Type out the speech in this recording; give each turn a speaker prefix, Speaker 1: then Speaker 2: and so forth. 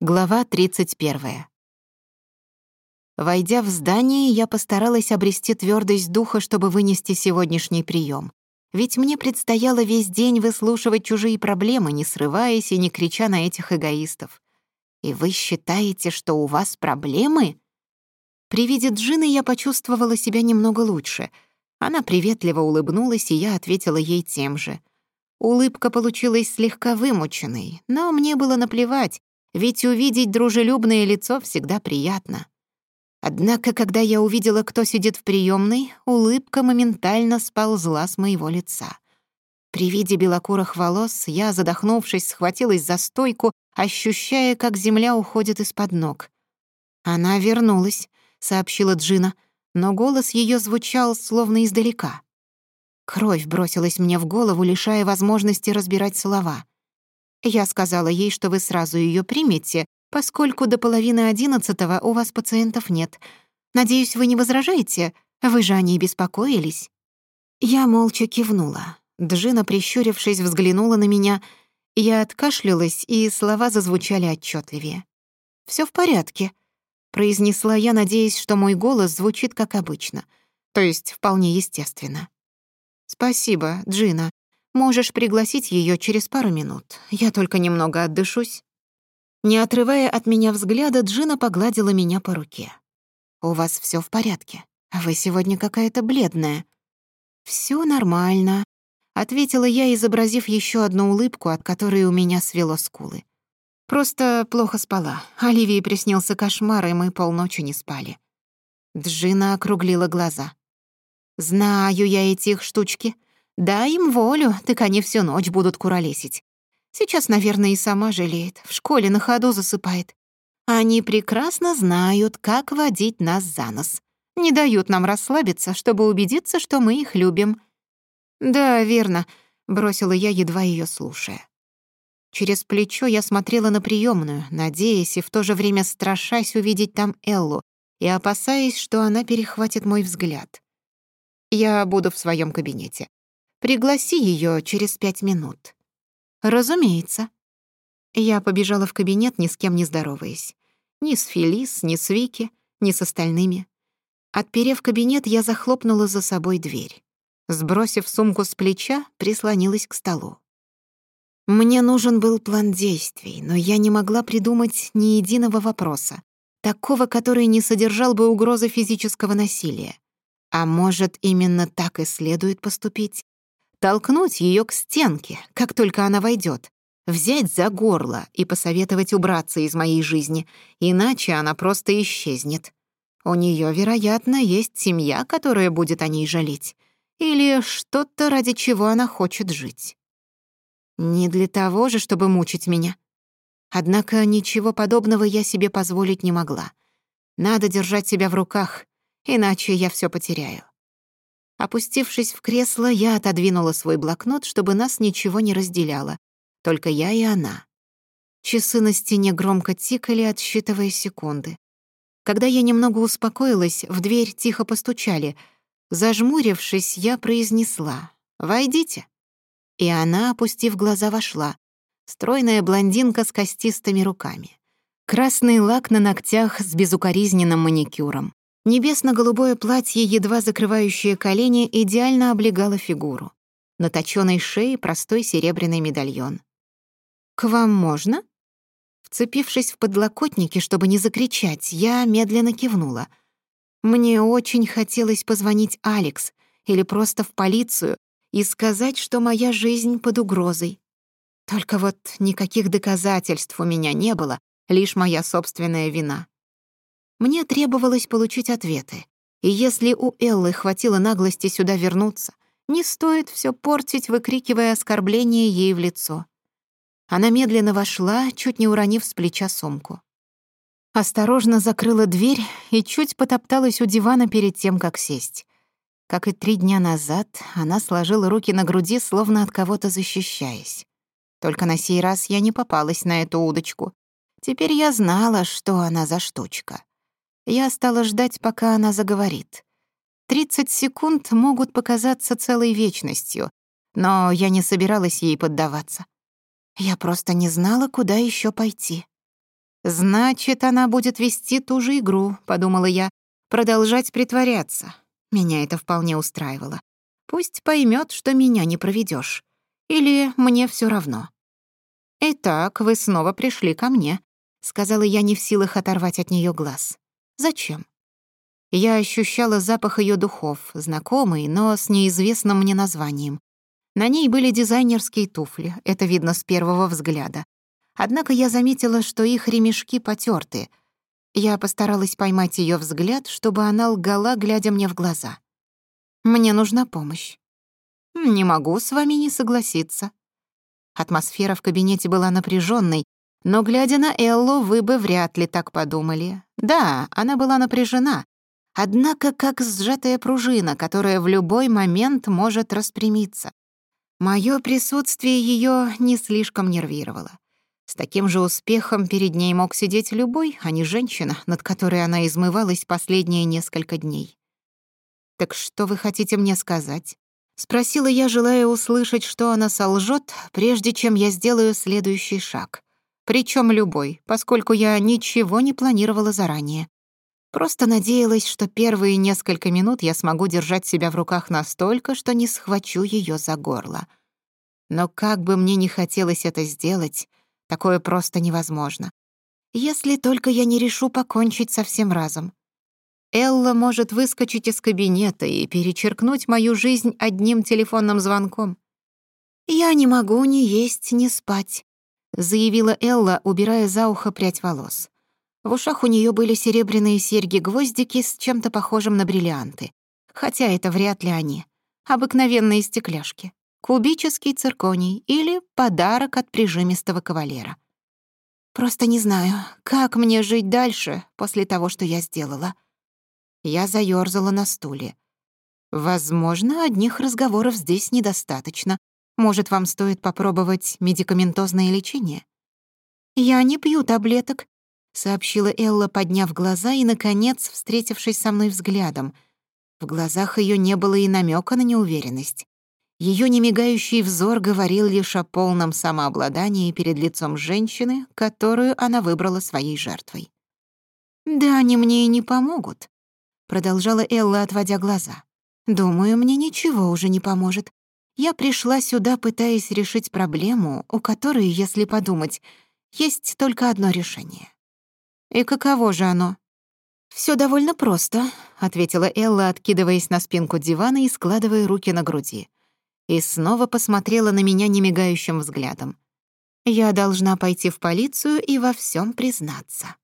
Speaker 1: Глава 31. Войдя в здание, я постаралась обрести твердость духа, чтобы вынести сегодняшний прием. Ведь мне предстояло весь день выслушивать чужие проблемы, не срываясь и не крича на этих эгоистов. «И вы считаете, что у вас проблемы?» При виде Джины я почувствовала себя немного лучше. Она приветливо улыбнулась, и я ответила ей тем же. Улыбка получилась слегка вымученной, но мне было наплевать, ведь увидеть дружелюбное лицо всегда приятно. Однако, когда я увидела, кто сидит в приемной, улыбка моментально сползла с моего лица. При виде белокурых волос я, задохнувшись, схватилась за стойку, ощущая, как земля уходит из-под ног. «Она вернулась», — сообщила Джина, но голос ее звучал словно издалека. Кровь бросилась мне в голову, лишая возможности разбирать слова. Я сказала ей, что вы сразу ее примете, поскольку до половины одиннадцатого у вас пациентов нет. Надеюсь, вы не возражаете? Вы же о ней беспокоились». Я молча кивнула. Джина, прищурившись, взглянула на меня. Я откашлялась, и слова зазвучали отчетливее. Все в порядке», — произнесла я, надеясь, что мой голос звучит как обычно, то есть вполне естественно. «Спасибо, Джина», Можешь пригласить ее через пару минут. Я только немного отдышусь». Не отрывая от меня взгляда, Джина погладила меня по руке. «У вас все в порядке? Вы сегодня какая-то бледная». Все нормально», — ответила я, изобразив еще одну улыбку, от которой у меня свело скулы. «Просто плохо спала. Оливии приснился кошмар, и мы полночи не спали». Джина округлила глаза. «Знаю я эти их штучки. Дай им волю, так они всю ночь будут куролесить. Сейчас, наверное, и сама жалеет, в школе на ходу засыпает. Они прекрасно знают, как водить нас за нос. Не дают нам расслабиться, чтобы убедиться, что мы их любим. «Да, верно», — бросила я, едва ее слушая. Через плечо я смотрела на приемную, надеясь и в то же время страшась увидеть там Эллу и опасаясь, что она перехватит мой взгляд. Я буду в своем кабинете. Пригласи ее через пять минут». «Разумеется». Я побежала в кабинет, ни с кем не здороваясь. Ни с Фелис, ни с Вики, ни с остальными. Отперев кабинет, я захлопнула за собой дверь. Сбросив сумку с плеча, прислонилась к столу. Мне нужен был план действий, но я не могла придумать ни единого вопроса, такого, который не содержал бы угрозы физического толкнуть ее к стенке, как только она войдет, взять за горло и посоветовать убраться из моей жизни, иначе она просто исчезнет. У нее, вероятно, есть семья, которая будет о ней жалеть, или что-то, ради чего она хочет жить. Не для того же, чтобы мучить меня. Однако ничего подобного я себе позволить не могла. Надо держать себя в руках, иначе я все потеряю. Опустившись в кресло, я отодвинула свой блокнот, чтобы нас ничего не разделяло. Только я и она. Часы на стене громко тикали, отсчитывая секунды. Когда я немного успокоилась, в дверь тихо постучали. Зажмурившись, я произнесла «Войдите». И она, опустив глаза, вошла. Стройная блондинка с костистыми руками. Красный лак на ногтях с безукоризненным маникюром. Небесно-голубое платье, едва закрывающее колени, идеально облегало фигуру. На точёной шее простой серебряный медальон. «К вам можно?» Вцепившись в подлокотники, чтобы не закричать, я медленно кивнула. Мне очень хотелось позвонить Алекс или просто в полицию и сказать, что моя жизнь под угрозой. Только вот никаких доказательств у меня не было, лишь моя собственная вина. Мне требовалось получить ответы. И если у Эллы хватило наглости сюда вернуться, не стоит все портить, выкрикивая оскорбление ей в лицо. Она медленно вошла, чуть не уронив с плеча сумку. Осторожно закрыла дверь и чуть потопталась у дивана перед тем, как сесть. Как и три дня назад, она сложила руки на груди, словно от кого-то защищаясь. Только на сей раз я не попалась на эту удочку. Теперь я знала, что она за штучка. Я стала ждать, пока она заговорит. Тридцать секунд могут показаться целой вечностью, но я не собиралась ей поддаваться. Я просто не знала, куда еще пойти. «Значит, она будет вести ту же игру», — подумала я, «продолжать притворяться». Меня это вполне устраивало. Пусть поймет, что меня не проведешь. Или мне все равно. «Итак, вы снова пришли ко мне», — сказала я не в силах оторвать от нее глаз. Зачем? Я ощущала запах ее духов, знакомый, но с неизвестным мне названием. На ней были дизайнерские туфли, это видно с первого взгляда. Однако я заметила, что их ремешки потерты. Я постаралась поймать ее взгляд, чтобы она лгала, глядя мне в глаза. «Мне нужна помощь». «Не могу с вами не согласиться». Атмосфера в кабинете была напряженной, но, глядя на Эллу, вы бы вряд ли так подумали. Да, она была напряжена, однако как сжатая пружина, которая в любой момент может распрямиться. Моё присутствие её не слишком нервировало. С таким же успехом перед ней мог сидеть любой, а не женщина, над которой она измывалась последние несколько дней. «Так что вы хотите мне сказать?» Спросила я, желая услышать, что она солжёт, прежде чем я сделаю следующий шаг — Причем любой, поскольку я ничего не планировала заранее. Просто надеялась, что первые несколько минут я смогу держать себя в руках настолько, что не схвачу ее за горло. Но как бы мне не хотелось это сделать, Такое просто невозможно. Если только я не решу покончить со всем разом. Элла может выскочить из кабинета и перечеркнуть мою жизнь одним телефонным звонком. «Я не могу ни есть, ни спать», — заявила Элла, убирая за ухо прядь волос. В ушах у нее были серебряные серьги-гвоздики с чем-то похожим на бриллианты. Хотя это вряд ли они. Обыкновенные стекляшки. Кубический цирконий или подарок от прижимистого кавалера. Просто не знаю, как мне жить дальше после того, что я сделала. Я заёрзала на стуле. Возможно, одних разговоров здесь недостаточно, может, вам стоит попробовать медикаментозное лечение?» «Я не пью таблеток», — сообщила Элла, подняв глаза и, наконец, встретившись со мной взглядом. В глазах ее не было и намека на неуверенность. Ее немигающий взор говорил лишь о полном самообладании перед лицом женщины, которую она выбрала своей жертвой. «Да они мне и не помогут», — продолжала Элла, отводя глаза. «Думаю, мне ничего уже не поможет. Я пришла сюда, пытаясь решить проблему, у которой, если подумать, есть только одно решение». «И каково же оно?» Все довольно просто», — ответила Элла, откидываясь на спинку дивана и складывая руки на груди и снова посмотрела на меня немигающим взглядом. Я должна пойти в полицию и во всем признаться.